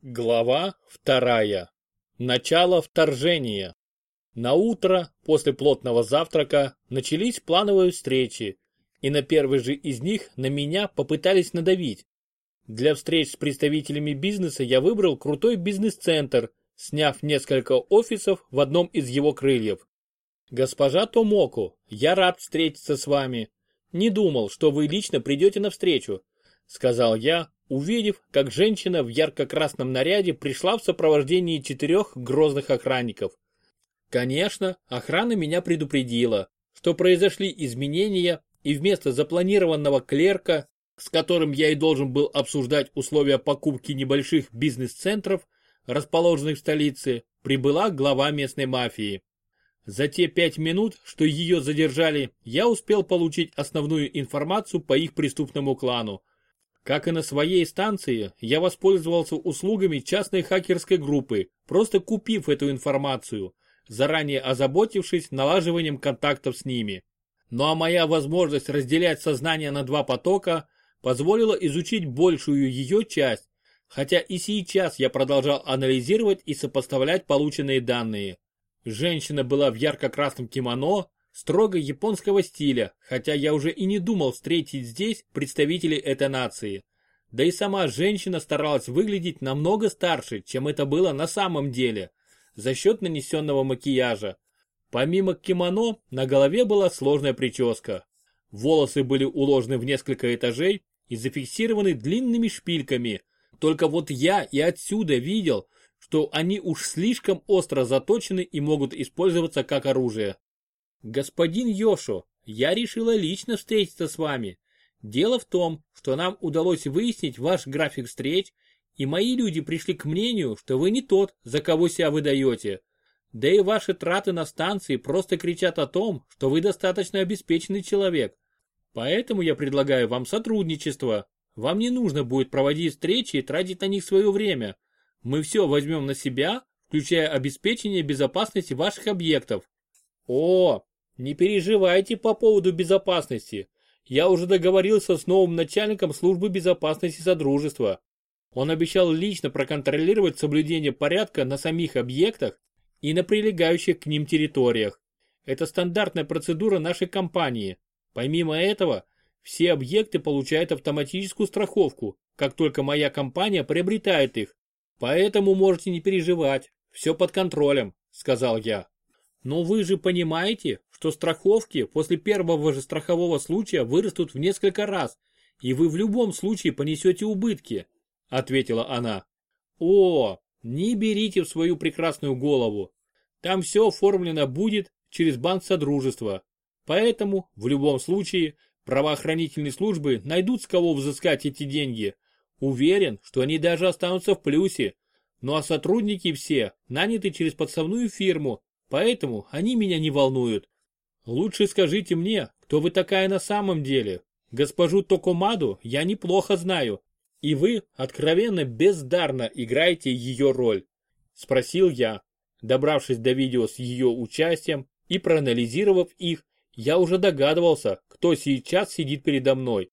Глава вторая. Начало вторжения. На утро, после плотного завтрака, начались плановые встречи, и на первый же из них на меня попытались надавить. Для встреч с представителями бизнеса я выбрал крутой бизнес-центр, сняв несколько офисов в одном из его крыльев. Госпожа Томоко, я рад встретиться с вами. Не думал, что вы лично придете навстречу, сказал я, увидев, как женщина в ярко-красном наряде пришла в сопровождении четырех грозных охранников. Конечно, охрана меня предупредила, что произошли изменения, и вместо запланированного клерка, с которым я и должен был обсуждать условия покупки небольших бизнес-центров, расположенных в столице, прибыла глава местной мафии. За те пять минут, что ее задержали, я успел получить основную информацию по их преступному клану, как и на своей станции, я воспользовался услугами частной хакерской группы, просто купив эту информацию, заранее озаботившись налаживанием контактов с ними. Ну а моя возможность разделять сознание на два потока позволила изучить большую ее часть, хотя и сейчас я продолжал анализировать и сопоставлять полученные данные. Женщина была в ярко-красном кимоно, строго японского стиля, хотя я уже и не думал встретить здесь представителей этой нации. Да и сама женщина старалась выглядеть намного старше, чем это было на самом деле, за счет нанесенного макияжа. Помимо кимоно, на голове была сложная прическа. Волосы были уложены в несколько этажей и зафиксированы длинными шпильками. Только вот я и отсюда видел, что они уж слишком остро заточены и могут использоваться как оружие. Господин Йошо, я решила лично встретиться с вами. Дело в том, что нам удалось выяснить ваш график встреч, и мои люди пришли к мнению, что вы не тот, за кого себя выдаете. Да и ваши траты на станции просто кричат о том, что вы достаточно обеспеченный человек. Поэтому я предлагаю вам сотрудничество. Вам не нужно будет проводить встречи и тратить на них свое время. Мы все возьмем на себя, включая обеспечение безопасности ваших объектов. О, не переживайте по поводу безопасности. Я уже договорился с новым начальником службы безопасности Содружества. Он обещал лично проконтролировать соблюдение порядка на самих объектах и на прилегающих к ним территориях. Это стандартная процедура нашей компании. Помимо этого, все объекты получают автоматическую страховку, как только моя компания приобретает их. Поэтому можете не переживать, все под контролем, сказал я. Но вы же понимаете, что страховки после первого же страхового случая вырастут в несколько раз, и вы в любом случае понесете убытки, ответила она. О, не берите в свою прекрасную голову. Там все оформлено будет через банк Содружества. Поэтому, в любом случае, правоохранительные службы найдут с кого взыскать эти деньги. Уверен, что они даже останутся в плюсе. Ну а сотрудники все наняты через подставную фирму, Поэтому они меня не волнуют. Лучше скажите мне, кто вы такая на самом деле. Госпожу Токомаду я неплохо знаю, и вы откровенно бездарно играете ее роль. Спросил я, добравшись до видео с ее участием и проанализировав их, я уже догадывался, кто сейчас сидит передо мной.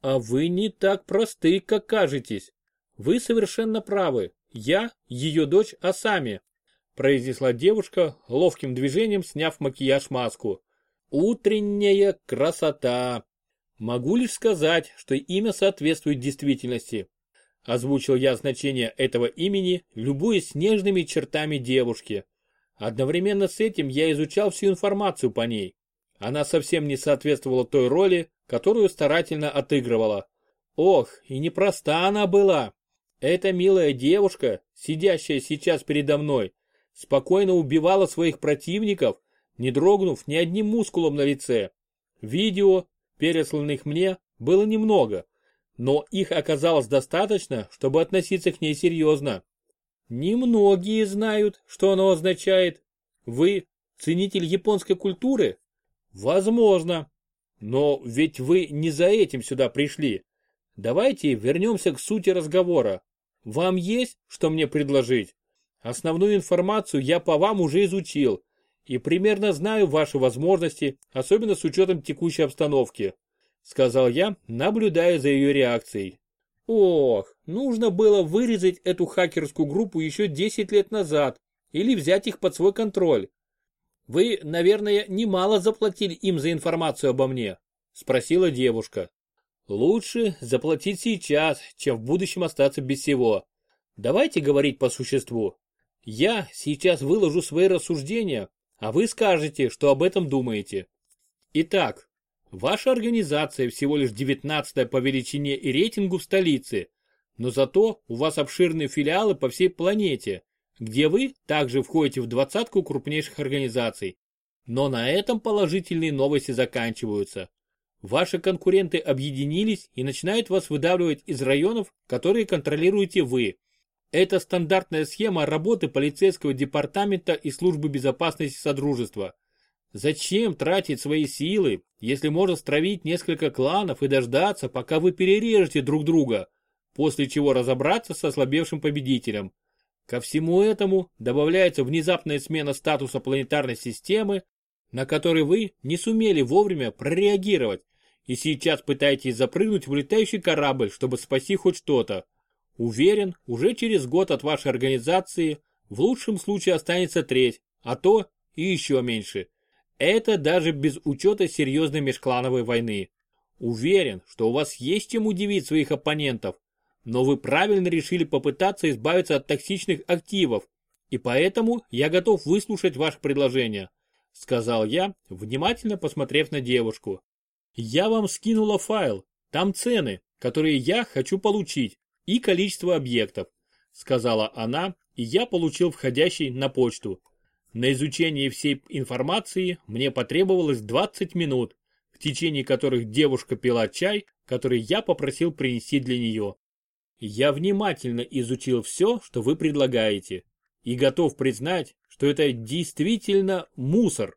А вы не так просты, как кажетесь. Вы совершенно правы. Я ее дочь Асами произнесла девушка, ловким движением сняв макияж-маску. Утренняя красота. Могу лишь сказать, что имя соответствует действительности. Озвучил я значение этого имени, любуясь снежными чертами девушки. Одновременно с этим я изучал всю информацию по ней. Она совсем не соответствовала той роли, которую старательно отыгрывала. Ох, и непроста она была. Эта милая девушка, сидящая сейчас передо мной, спокойно убивала своих противников, не дрогнув ни одним мускулом на лице. Видео, пересланных мне, было немного, но их оказалось достаточно, чтобы относиться к ней серьезно. Немногие знают, что оно означает. Вы ценитель японской культуры? Возможно. Но ведь вы не за этим сюда пришли. Давайте вернемся к сути разговора. Вам есть, что мне предложить? Основную информацию я по вам уже изучил и примерно знаю ваши возможности, особенно с учетом текущей обстановки», сказал я, наблюдая за ее реакцией. Ох, нужно было вырезать эту хакерскую группу еще 10 лет назад или взять их под свой контроль. Вы, наверное, немало заплатили им за информацию обо мне, спросила девушка. Лучше заплатить сейчас, чем в будущем остаться без всего. Давайте говорить по существу. Я сейчас выложу свои рассуждения, а вы скажете, что об этом думаете. Итак, ваша организация всего лишь девятнадцатая по величине и рейтингу в столице, но зато у вас обширные филиалы по всей планете, где вы также входите в двадцатку крупнейших организаций. Но на этом положительные новости заканчиваются. Ваши конкуренты объединились и начинают вас выдавливать из районов, которые контролируете вы. Это стандартная схема работы полицейского департамента и службы безопасности Содружества. Зачем тратить свои силы, если можно стравить несколько кланов и дождаться, пока вы перережете друг друга, после чего разобраться с ослабевшим победителем? Ко всему этому добавляется внезапная смена статуса планетарной системы, на который вы не сумели вовремя прореагировать и сейчас пытаетесь запрыгнуть в летающий корабль, чтобы спасти хоть что-то. Уверен, уже через год от вашей организации в лучшем случае останется треть, а то и еще меньше. Это даже без учета серьезной межклановой войны. Уверен, что у вас есть чем удивить своих оппонентов, но вы правильно решили попытаться избавиться от токсичных активов, и поэтому я готов выслушать ваше предложение», сказал я, внимательно посмотрев на девушку. «Я вам скинула файл, там цены, которые я хочу получить, и количество объектов», сказала она, и я получил входящий на почту. На изучение всей информации мне потребовалось 20 минут, в течение которых девушка пила чай, который я попросил принести для нее. Я внимательно изучил все, что вы предлагаете, и готов признать, что это действительно мусор.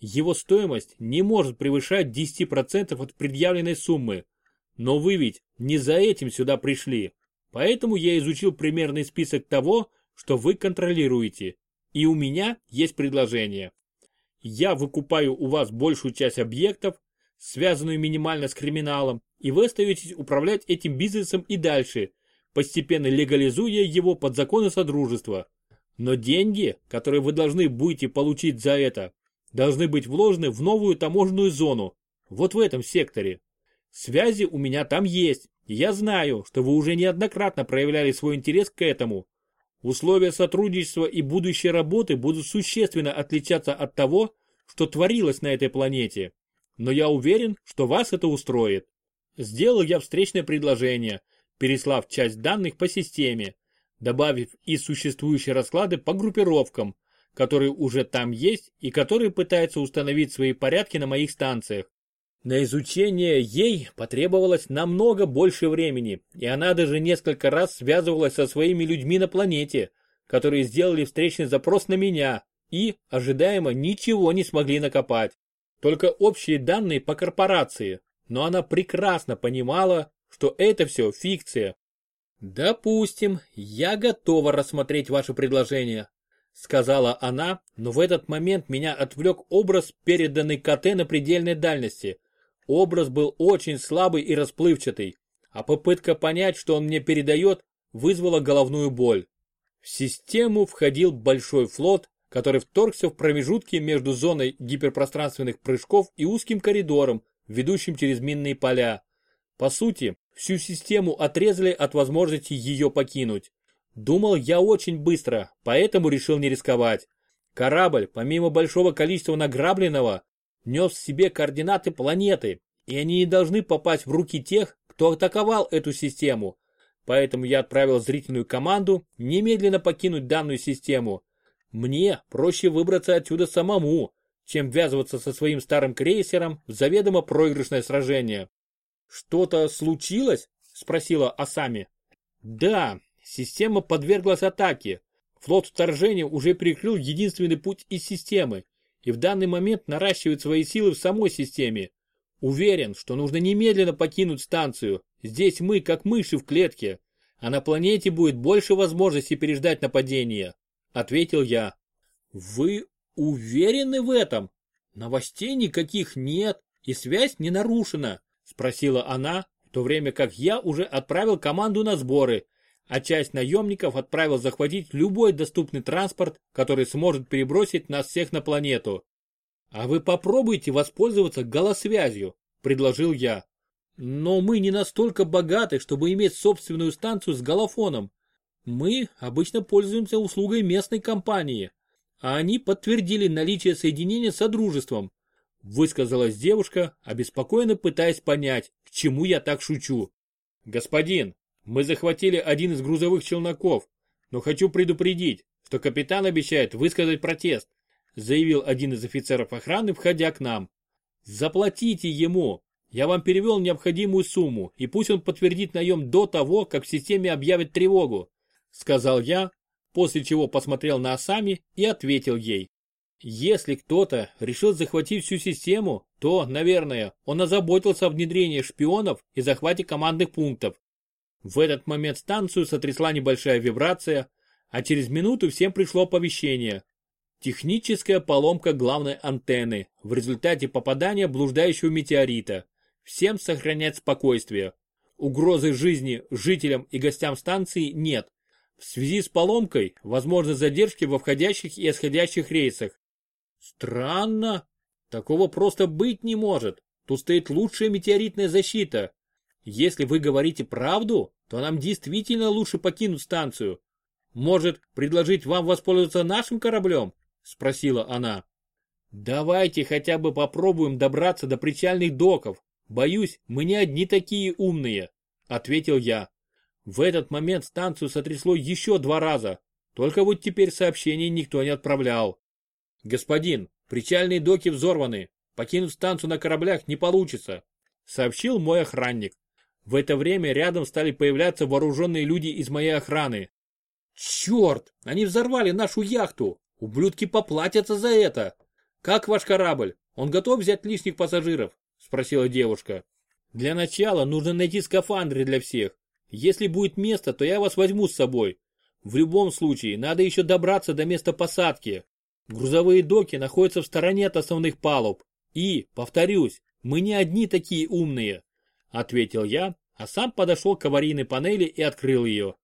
Его стоимость не может превышать 10% от предъявленной суммы. Но вы ведь не за этим сюда пришли. Поэтому я изучил примерный список того, что вы контролируете. И у меня есть предложение. Я выкупаю у вас большую часть объектов, связанную минимально с криминалом, и вы остаетесь управлять этим бизнесом и дальше, постепенно легализуя его под законы Содружества. Но деньги, которые вы должны будете получить за это, должны быть вложены в новую таможенную зону, вот в этом секторе. Связи у меня там есть, я знаю, что вы уже неоднократно проявляли свой интерес к этому. Условия сотрудничества и будущей работы будут существенно отличаться от того, что творилось на этой планете. Но я уверен, что вас это устроит. Сделал я встречное предложение – переслав часть данных по системе, добавив и существующие расклады по группировкам, которые уже там есть и которые пытаются установить свои порядки на моих станциях. На изучение ей потребовалось намного больше времени, и она даже несколько раз связывалась со своими людьми на планете, которые сделали встречный запрос на меня и, ожидаемо, ничего не смогли накопать. Только общие данные по корпорации, но она прекрасно понимала, что это все фикция. Допустим, я готова рассмотреть ваше предложение, сказала она, но в этот момент меня отвлек образ, переданный КТ на предельной дальности. Образ был очень слабый и расплывчатый, а попытка понять, что он мне передает, вызвала головную боль. В систему входил большой флот, который вторгся в промежутки между зоной гиперпространственных прыжков и узким коридором, ведущим через минные поля. По сути, всю систему отрезали от возможности ее покинуть. Думал я очень быстро, поэтому решил не рисковать. Корабль, помимо большого количества награбленного, нес в себе координаты планеты, и они не должны попасть в руки тех, кто атаковал эту систему. Поэтому я отправил зрительную команду немедленно покинуть данную систему. Мне проще выбраться отсюда самому, чем ввязываться со своим старым крейсером в заведомо проигрышное сражение. «Что-то случилось?» – спросила Асами. «Да, система подверглась атаке. Флот вторжения уже прикрыл единственный путь из системы и в данный момент наращивает свои силы в самой системе. Уверен, что нужно немедленно покинуть станцию. Здесь мы как мыши в клетке, а на планете будет больше возможностей переждать нападение», – ответил я. «Вы уверены в этом? Новостей никаких нет, и связь не нарушена», Спросила она, в то время как я уже отправил команду на сборы, а часть наемников отправил захватить любой доступный транспорт, который сможет перебросить нас всех на планету. А вы попробуйте воспользоваться голосвязью, предложил я. Но мы не настолько богаты, чтобы иметь собственную станцию с голофоном. Мы обычно пользуемся услугой местной компании, а они подтвердили наличие соединения с Содружеством. Высказалась девушка, обеспокоенно пытаясь понять, к чему я так шучу. Господин, мы захватили один из грузовых челноков, но хочу предупредить, что капитан обещает высказать протест, заявил один из офицеров охраны, входя к нам. Заплатите ему, я вам перевел необходимую сумму, и пусть он подтвердит наем до того, как в системе объявят тревогу, сказал я, после чего посмотрел на Асами и ответил ей. Если кто-то решил захватить всю систему, то, наверное, он озаботился о внедрении шпионов и захвате командных пунктов. В этот момент станцию сотрясла небольшая вибрация, а через минуту всем пришло оповещение. Техническая поломка главной антенны в результате попадания блуждающего метеорита. Всем сохранять спокойствие. Угрозы жизни жителям и гостям станции нет. В связи с поломкой возможны задержки во входящих и исходящих рейсах. Странно. Такого просто быть не может. Тут стоит лучшая метеоритная защита. Если вы говорите правду, то нам действительно лучше покинуть станцию. Может, предложить вам воспользоваться нашим кораблем? Спросила она. Давайте хотя бы попробуем добраться до причальных доков, «Боюсь, мы не одни такие умные», — ответил я. В этот момент станцию сотрясло еще два раза, только вот теперь сообщений никто не отправлял. «Господин, причальные доки взорваны, покинуть станцию на кораблях не получится», — сообщил мой охранник. В это время рядом стали появляться вооруженные люди из моей охраны. «Черт, они взорвали нашу яхту! Ублюдки поплатятся за это! Как ваш корабль? Он готов взять лишних пассажиров?» спросила девушка. Для начала нужно найти скафандры для всех. Если будет место, то я вас возьму с собой. В любом случае, надо еще добраться до места посадки. Грузовые доки находятся в стороне от основных палуб. И, повторюсь, мы не одни такие умные, ответил я, а сам подошел к аварийной панели и открыл ее.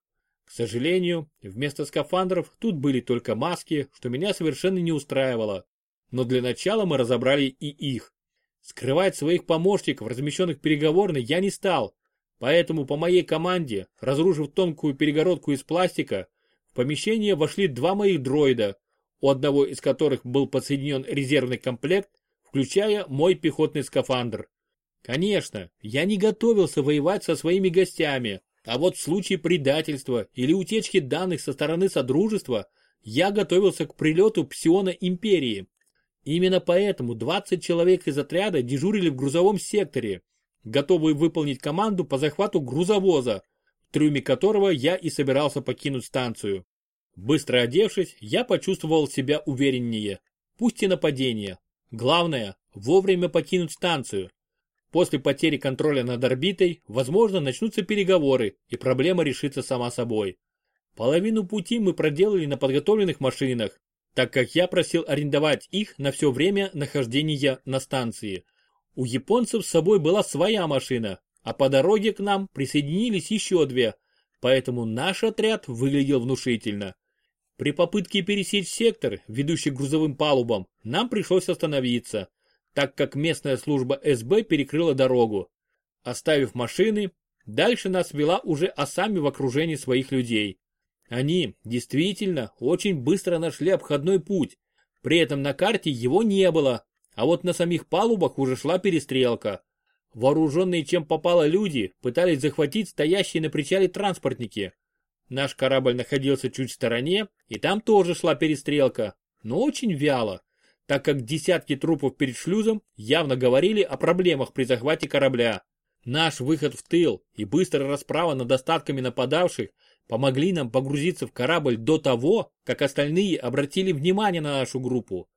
К сожалению, вместо скафандров тут были только маски, что меня совершенно не устраивало. Но для начала мы разобрали и их. Скрывать своих помощников, размещенных переговорной, я не стал. Поэтому по моей команде, разрушив тонкую перегородку из пластика, в помещение вошли два моих дроида, у одного из которых был подсоединен резервный комплект, включая мой пехотный скафандр. Конечно, я не готовился воевать со своими гостями, а вот в случае предательства или утечки данных со стороны Содружества я готовился к прилету Псиона Империи. Именно поэтому 20 человек из отряда дежурили в грузовом секторе, готовые выполнить команду по захвату грузовоза, в трюме которого я и собирался покинуть станцию. Быстро одевшись, я почувствовал себя увереннее. Пусть и нападение. Главное, вовремя покинуть станцию. После потери контроля над орбитой, возможно, начнутся переговоры, и проблема решится сама собой. Половину пути мы проделали на подготовленных машинах, так как я просил арендовать их на все время нахождения на станции. У японцев с собой была своя машина, а по дороге к нам присоединились еще две, поэтому наш отряд выглядел внушительно. При попытке пересечь сектор, ведущий к грузовым палубам, нам пришлось остановиться, так как местная служба СБ перекрыла дорогу. Оставив машины, дальше нас вела уже осами в окружении своих людей. Они действительно очень быстро нашли обходной путь, при этом на карте его не было, а вот на самих палубах уже шла перестрелка. Вооруженные чем попало люди пытались захватить стоящие на причале транспортники. Наш корабль находился чуть в стороне, и там тоже шла перестрелка, но очень вяло, так как десятки трупов перед шлюзом явно говорили о проблемах при захвате корабля. Наш выход в тыл и быстрая расправа над остатками нападавших помогли нам погрузиться в корабль до того, как остальные обратили внимание на нашу группу.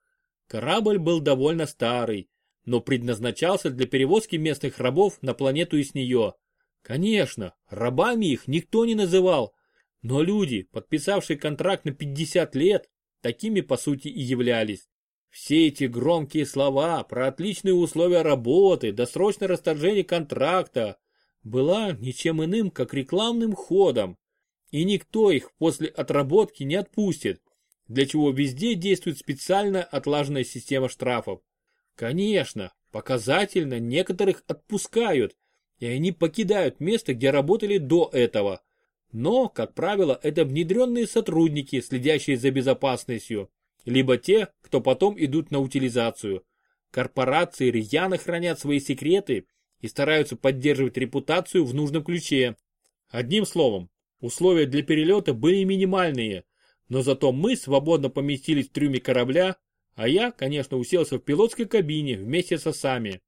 Корабль был довольно старый, но предназначался для перевозки местных рабов на планету и с нее. Конечно, рабами их никто не называл, но люди, подписавшие контракт на 50 лет, такими по сути и являлись. Все эти громкие слова про отличные условия работы, досрочное расторжение контракта была ничем иным, как рекламным ходом. И никто их после отработки не отпустит, для чего везде действует специальная отлаженная система штрафов. Конечно, показательно некоторых отпускают, и они покидают место, где работали до этого. Но, как правило, это внедренные сотрудники, следящие за безопасностью, либо те, кто потом идут на утилизацию. Корпорации рьяно хранят свои секреты и стараются поддерживать репутацию в нужном ключе. Одним словом, условия для перелета были минимальные, но зато мы свободно поместились в трюме корабля, а я, конечно, уселся в пилотской кабине вместе с осами.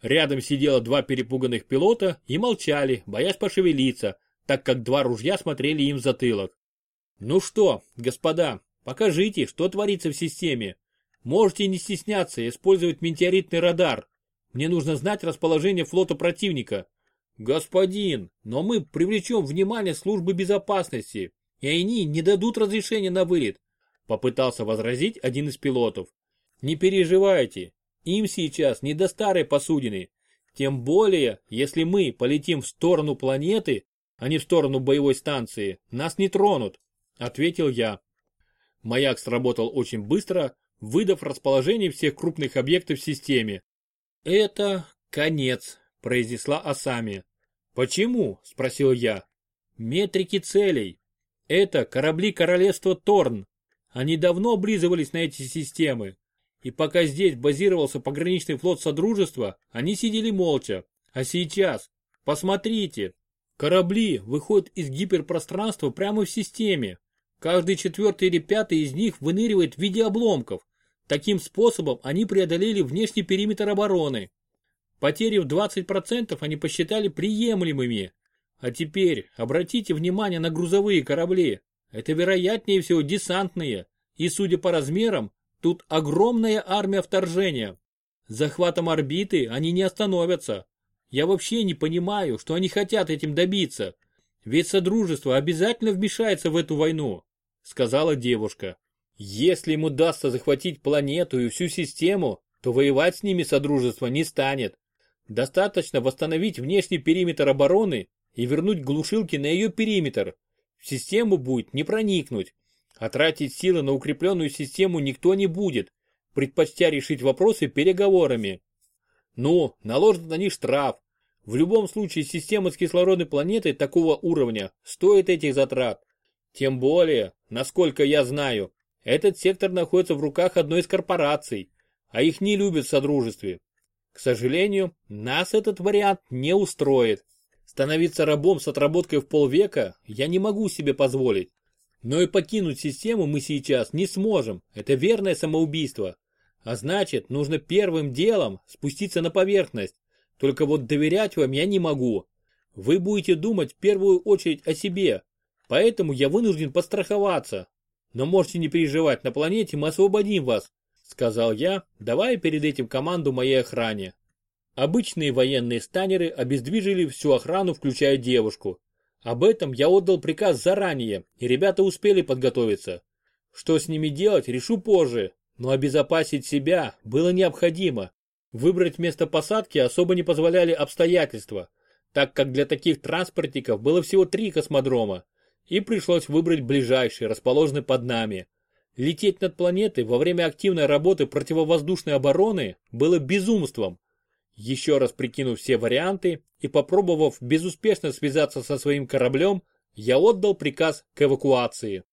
Рядом сидело два перепуганных пилота и молчали, боясь пошевелиться, так как два ружья смотрели им в затылок. Ну что, господа, покажите, что творится в системе. Можете не стесняться использовать метеоритный радар. Мне нужно знать расположение флота противника. Господин, но мы привлечем внимание службы безопасности, и они не дадут разрешения на вылет. Попытался возразить один из пилотов. Не переживайте, им сейчас не до старой посудины. Тем более, если мы полетим в сторону планеты, а не в сторону боевой станции, нас не тронут, ответил я. Маяк сработал очень быстро, выдав расположение всех крупных объектов в системе. Это конец, произнесла Асами. Почему? спросил я. Метрики целей. Это корабли королевства Торн. Они давно облизывались на эти системы. И пока здесь базировался пограничный флот Содружества, они сидели молча. А сейчас, посмотрите, корабли выходят из гиперпространства прямо в системе. Каждый четвертый или пятый из них выныривает в виде обломков. Таким способом они преодолели внешний периметр обороны. Потери в 20% они посчитали приемлемыми. А теперь обратите внимание на грузовые корабли. Это вероятнее всего десантные. И судя по размерам, тут огромная армия вторжения. Захватом орбиты они не остановятся. Я вообще не понимаю, что они хотят этим добиться. Ведь Содружество обязательно вмешается в эту войну, сказала девушка. Если им удастся захватить планету и всю систему, то воевать с ними Содружество не станет. Достаточно восстановить внешний периметр обороны и вернуть глушилки на ее периметр. В систему будет не проникнуть. А тратить силы на укрепленную систему никто не будет, предпочтя решить вопросы переговорами. Ну, наложат на них штраф. В любом случае система с кислородной планетой такого уровня стоит этих затрат. Тем более, насколько я знаю, этот сектор находится в руках одной из корпораций, а их не любят в Содружестве. К сожалению, нас этот вариант не устроит. Становиться рабом с отработкой в полвека я не могу себе позволить. Но и покинуть систему мы сейчас не сможем, это верное самоубийство. А значит, нужно первым делом спуститься на поверхность. Только вот доверять вам я не могу. Вы будете думать в первую очередь о себе, поэтому я вынужден подстраховаться. Но можете не переживать, на планете мы освободим вас, сказал я, давая перед этим команду моей охране. Обычные военные станеры обездвижили всю охрану, включая девушку. Об этом я отдал приказ заранее, и ребята успели подготовиться. Что с ними делать, решу позже, но обезопасить себя было необходимо. Выбрать место посадки особо не позволяли обстоятельства, так как для таких транспортников было всего три космодрома, и пришлось выбрать ближайший, расположенный под нами. Лететь над планетой во время активной работы противовоздушной обороны было безумством, еще раз прикинув все варианты и попробовав безуспешно связаться со своим кораблем, я отдал приказ к эвакуации.